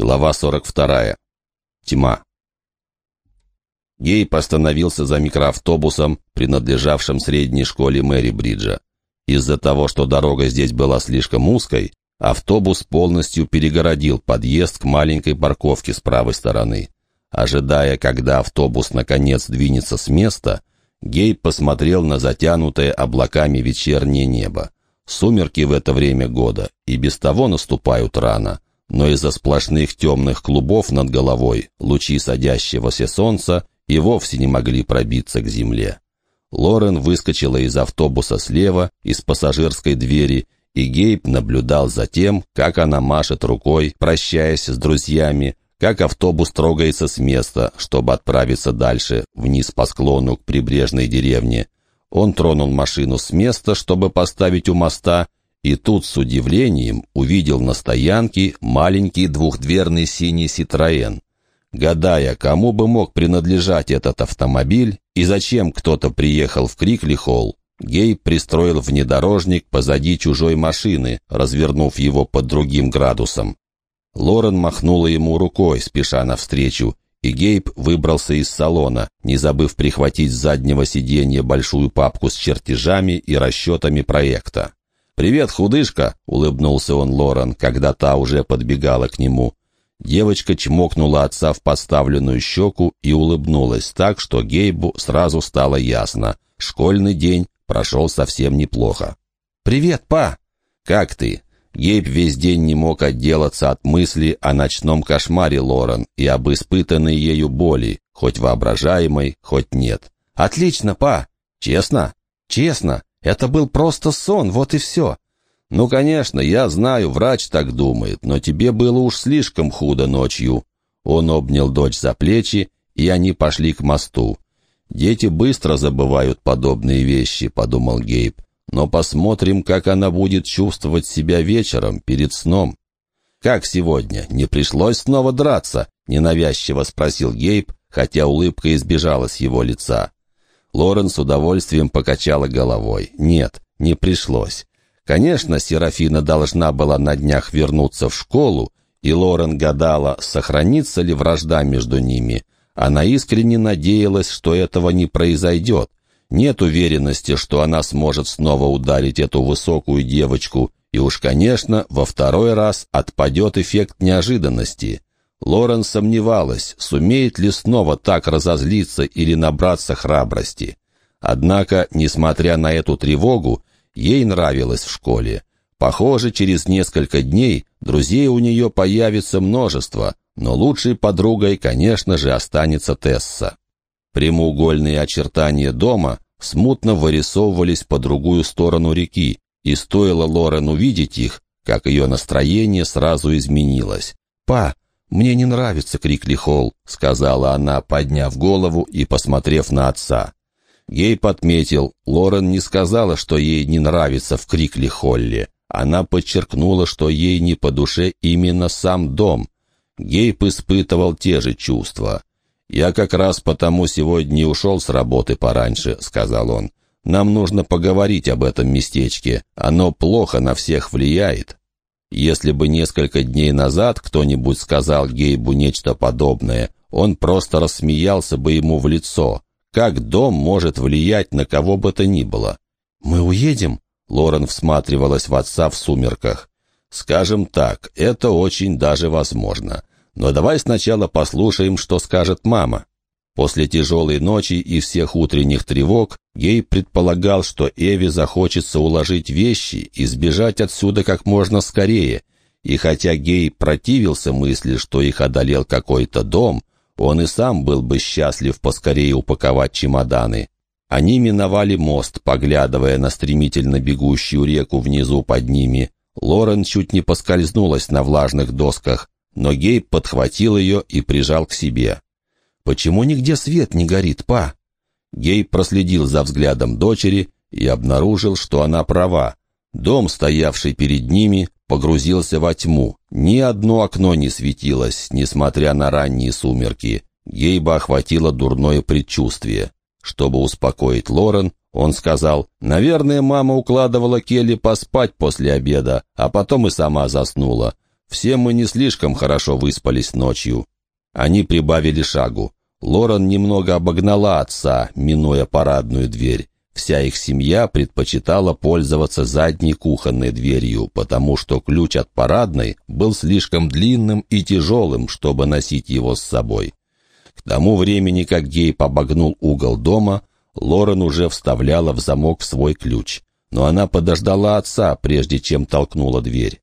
Глава 42. Тьма. Гейб остановился за микроавтобусом, принадлежавшим средней школе Мэри Бриджа. Из-за того, что дорога здесь была слишком узкой, автобус полностью перегородил подъезд к маленькой парковке с правой стороны. Ожидая, когда автобус наконец двинется с места, Гейб посмотрел на затянутое облаками вечернее небо. Сумерки в это время года и без того наступают рано — но из-за сплошных темных клубов над головой лучи садящегося солнца и вовсе не могли пробиться к земле. Лорен выскочила из автобуса слева, из пассажирской двери, и Гейб наблюдал за тем, как она машет рукой, прощаясь с друзьями, как автобус трогается с места, чтобы отправиться дальше, вниз по склону к прибрежной деревне. Он тронул машину с места, чтобы поставить у моста, и тут с удивлением увидел на стоянке маленький двухдверный синий «Ситроен». Гадая, кому бы мог принадлежать этот автомобиль и зачем кто-то приехал в Крикли-Холл, Гей пристроил внедорожник позади чужой машины, развернув его под другим градусом. Лорен махнула ему рукой, спеша навстречу, и Гейб выбрался из салона, не забыв прихватить с заднего сиденья большую папку с чертежами и расчетами проекта. «Привет, худышка!» — улыбнулся он Лорен, когда та уже подбегала к нему. Девочка чмокнула отца в подставленную щеку и улыбнулась так, что Гейбу сразу стало ясно. Школьный день прошел совсем неплохо. «Привет, па!» «Как ты?» Гейб весь день не мог отделаться от мысли о ночном кошмаре Лорен и об испытанной ею боли, хоть воображаемой, хоть нет. «Отлично, па!» «Честно?» «Честно!» Это был просто сон, вот и все. Ну, конечно, я знаю, врач так думает, но тебе было уж слишком худо ночью. Он обнял дочь за плечи, и они пошли к мосту. Дети быстро забывают подобные вещи, подумал Гейб. Но посмотрим, как она будет чувствовать себя вечером, перед сном. «Как сегодня? Не пришлось снова драться?» — ненавязчиво спросил Гейб, хотя улыбка избежала с его лица. Лорен с удовольствием покачала головой. Нет, не пришлось. Конечно, Серафина должна была на днях вернуться в школу, и Лорен гадала, сохранится ли вражда между ними. Она искренне надеялась, что этого не произойдет. Нет уверенности, что она сможет снова ударить эту высокую девочку, и уж, конечно, во второй раз отпадет эффект неожиданности. Лорен сомневалась, сумеет ли снова так разозлиться или набраться храбрости. Однако, несмотря на эту тревогу, ей нравилось в школе. Похоже, через несколько дней друзей у нее появится множество, но лучшей подругой, конечно же, останется Тесса. Прямоугольные очертания дома смутно вырисовывались по другую сторону реки, и стоило Лорен увидеть их, как ее настроение сразу изменилось. «Па, «Мне не нравится Крикли Холл», — сказала она, подняв голову и посмотрев на отца. Гейб отметил, Лорен не сказала, что ей не нравится в Крикли Холле. Она подчеркнула, что ей не по душе именно сам дом. Гейб испытывал те же чувства. «Я как раз потому сегодня ушел с работы пораньше», — сказал он. «Нам нужно поговорить об этом местечке. Оно плохо на всех влияет». Если бы несколько дней назад кто-нибудь сказал Гейбу нечто подобное, он просто рассмеялся бы ему в лицо. Как дом может влиять на кого бы то ни было? «Мы уедем?» — Лорен всматривалась в отца в сумерках. «Скажем так, это очень даже возможно. Но давай сначала послушаем, что скажет мама». После тяжелой ночи и всех утренних тревог Гей предполагал, что Эви захочется уложить вещи и сбежать отсюда как можно скорее. И хотя Гей противился мысли, что их одолел какой-то дом, он и сам был бы счастлив поскорее упаковать чемоданы. Они миновали мост, поглядывая на стремительно бегущую реку внизу под ними. Лорен чуть не поскользнулась на влажных досках, но Гей подхватил ее и прижал к себе. «Почему нигде свет не горит, па?» Гей проследил за взглядом дочери и обнаружил, что она права. Дом, стоявший перед ними, погрузился во тьму. Ни одно окно не светилось, несмотря на ранние сумерки. Гейба охватило дурное предчувствие. Чтобы успокоить Лорен, он сказал, «Наверное, мама укладывала Келли поспать после обеда, а потом и сама заснула. Все мы не слишком хорошо выспались ночью». Они прибавили шагу. Лорен немного обогнала отца, минуя парадную дверь. Вся их семья предпочитала пользоваться задней кухонной дверью, потому что ключ от парадной был слишком длинным и тяжелым, чтобы носить его с собой. К тому времени, как Гейб обогнул угол дома, Лорен уже вставляла в замок свой ключ, но она подождала отца, прежде чем толкнула дверь.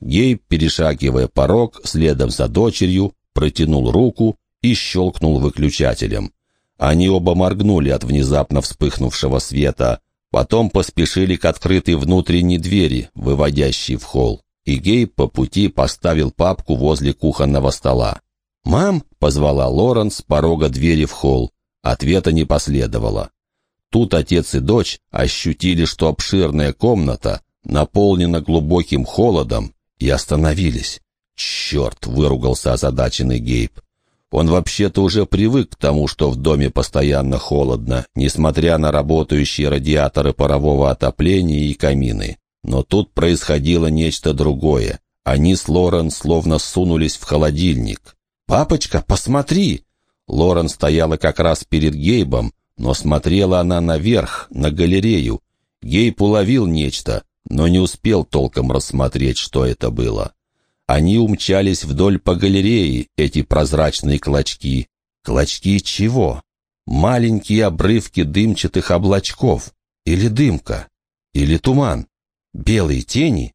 Гейб, перешагивая порог, следом за дочерью, протянул руку и щелкнул выключателем. Они оба моргнули от внезапно вспыхнувшего света, потом поспешили к открытой внутренней двери, выводящей в холл, и Гейб по пути поставил папку возле кухонного стола. «Мам!» — позвала Лорен с порога двери в холл. Ответа не последовало. Тут отец и дочь ощутили, что обширная комната наполнена глубоким холодом, и остановились. «Черт!» — выругался озадаченный Гейб. Он вообще-то уже привык к тому, что в доме постоянно холодно, несмотря на работающие радиаторы парового отопления и камины. Но тут происходило нечто другое. Они с Лорен словно сунулись в холодильник. «Папочка, посмотри!» Лорен стояла как раз перед Гейбом, но смотрела она наверх, на галерею. Гейб уловил нечто, но не успел толком рассмотреть, что это было. Они умчались вдоль по галерее, эти прозрачные клочки. Клочки чего? Маленькие обрывки дымчатых облачков. Или дымка. Или туман. Белые тени.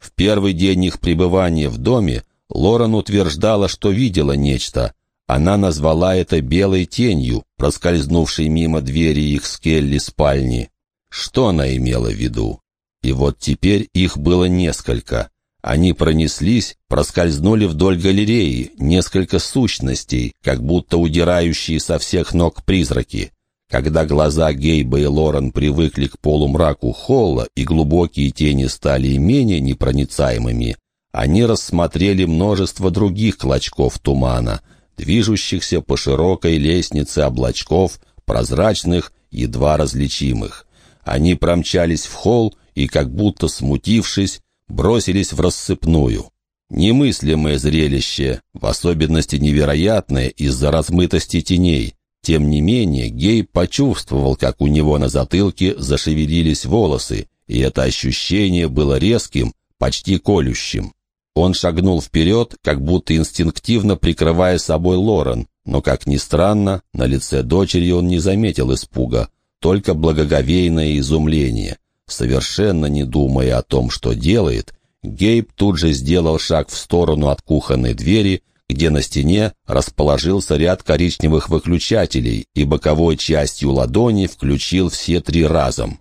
В первый день их пребывания в доме Лорен утверждала, что видела нечто. Она назвала это белой тенью, проскользнувшей мимо двери их с Келли спальни. Что она имела в виду? И вот теперь их было несколько. Они пронеслись, проскользнули вдоль галереи, несколько сущностей, как будто удирающие со всех ног призраки. Когда глаза Гейба и Лорен привыкли к полумраку холла и глубокие тени стали менее непроницаемыми, они рассмотрели множество других клочков тумана, движущихся по широкой лестнице облачков, прозрачных, едва различимых. Они промчались в холл и, как будто смутившись, бросились в рассыпную. Немыслимое зрелище, в особенности невероятное из-за размытости теней. Тем не менее, Гей почувствовал, как у него на затылке зашевелились волосы, и это ощущение было резким, почти колющим. Он шагнул вперед, как будто инстинктивно прикрывая собой Лорен, но, как ни странно, на лице дочери он не заметил испуга, только благоговейное изумление. Совершенно не думая о том, что делает, Гейб тут же сделал шаг в сторону от кухонной двери, где на стене расположился ряд коричневых выключателей и боковой частью ладони включил все три разом.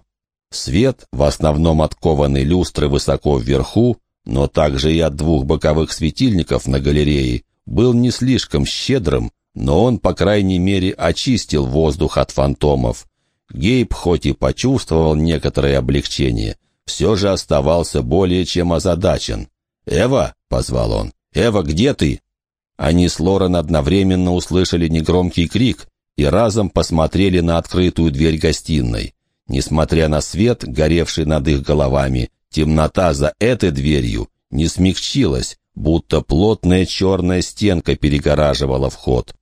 Свет, в основном от кованой люстры высоко вверху, но также и от двух боковых светильников на галерее, был не слишком щедрым, но он, по крайней мере, очистил воздух от фантомов, Гейб хоть и почувствовал некоторое облегчение, все же оставался более чем озадачен. «Эва!» — позвал он. «Эва, где ты?» Они с Лорен одновременно услышали негромкий крик и разом посмотрели на открытую дверь гостиной. Несмотря на свет, горевший над их головами, темнота за этой дверью не смягчилась, будто плотная черная стенка перегораживала вход.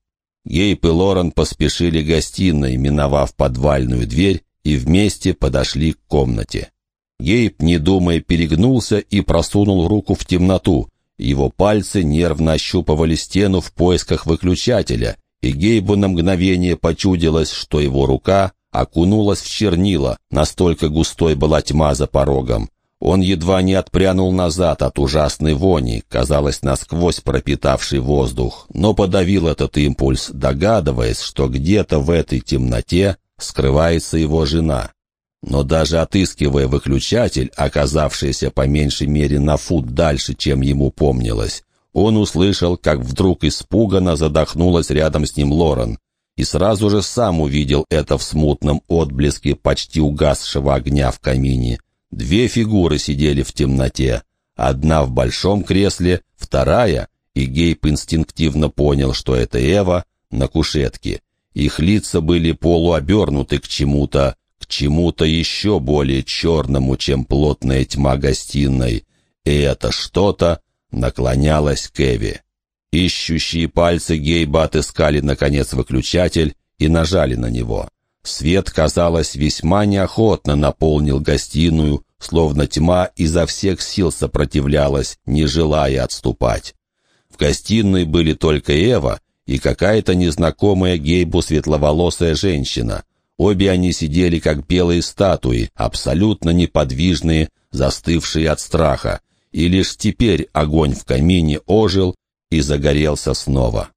Гейб и Лорен поспешили гостиной, миновав подвальную дверь, и вместе подошли к комнате. Гейб, не думая, перегнулся и просунул руку в темноту. Его пальцы нервно ощупывали стену в поисках выключателя, и Гейбу на мгновение почудилось, что его рука окунулась в чернила, настолько густой была тьма за порогом. Он едва не отпрянул назад от ужасной вони, казалось, насквозь пропитавший воздух, но подавил этот импульс, догадываясь, что где-то в этой темноте скрывается его жена. Но даже отыскивая выключатель, оказавшийся по меньшей мере на фут дальше, чем ему помнилось, он услышал, как вдруг испуганно задохнулась рядом с ним Лорен, и сразу же сам увидел это в смутном отблеске почти угасшего огня в камине — Две фигуры сидели в темноте. Одна в большом кресле, вторая, и Гейб инстинктивно понял, что это Эва, на кушетке. Их лица были полуобернуты к чему-то, к чему-то еще более черному, чем плотная тьма гостиной. И это что-то наклонялась к Эви. Ищущие пальцы Гейба отыскали, наконец, выключатель и нажали на него. Свет, казалось, весьма неохотно наполнил гостиную, словно тьма изо всех сил сопротивлялась, не желая отступать. В гостиной были только Эва и какая-то незнакомая Гейбу светловолосая женщина. Обе они сидели как белые статуи, абсолютно неподвижные, застывшие от страха. И лишь теперь огонь в камине ожил и загорелся снова.